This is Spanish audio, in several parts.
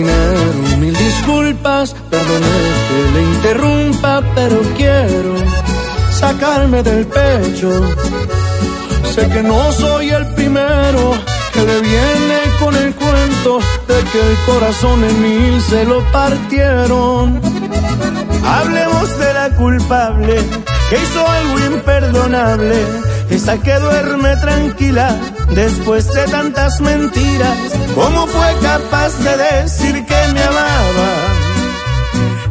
mil disculpas, perdone que le interrumpa, pero quiero sacarme del pecho. Sé que no soy el primero que le viene con el cuento de que el corazón en mil se lo partieron. Hablemos de la culpable que hizo algo imperdonable, esa que duerme tranquila después de tantas mentiras. ¿Cómo fue capaz de decir que me amaba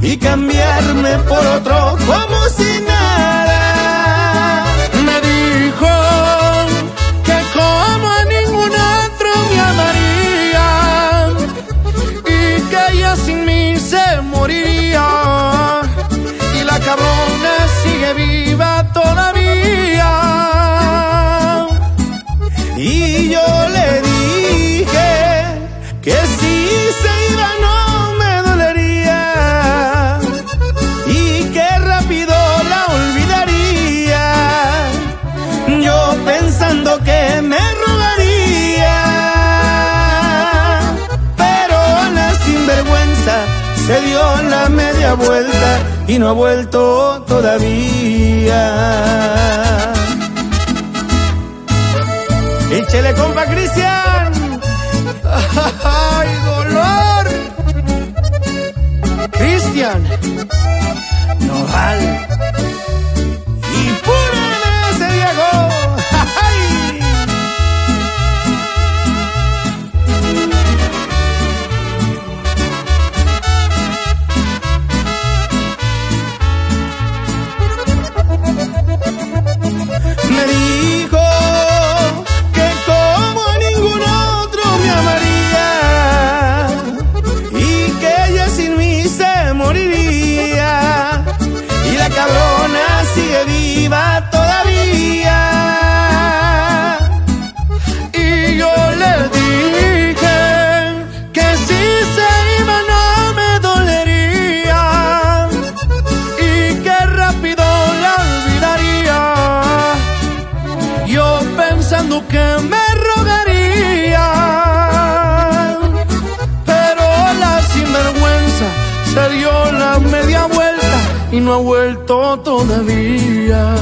y cambiarme por otro como si nada? Me dijo que como a ningún otro me amaría y que ella sin mí se moriría y la cabrona sigue viva todavía. Y yo le dije que si se iba no me dolería y que rápido la olvidaría. Yo pensando que me rogaría, pero la sinvergüenza se dio la media vuelta y no ha vuelto todavía. Échele compa Cristian. ¡Ay, dolor! Cristian, Nodal. Y la cabrona sigue viva todavía. y yo le dije que si se iba no me dolería y que rápido la olvidaría. Yo pensando que me y no ha vuelto todavía.